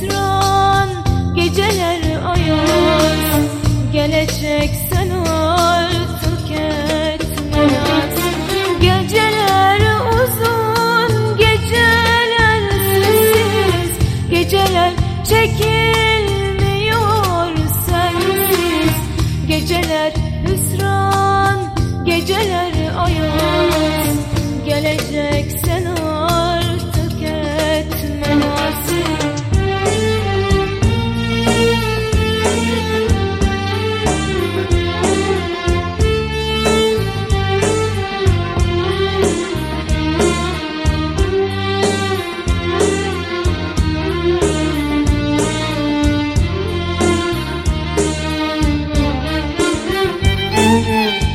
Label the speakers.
Speaker 1: hüsran Geceler ayaz. Gelecek sen artık etmez. Geceler uzun Geceler sensiz Geceler çekilmiyor sensiz. Geceler hüsran Geceler Mm-hmm.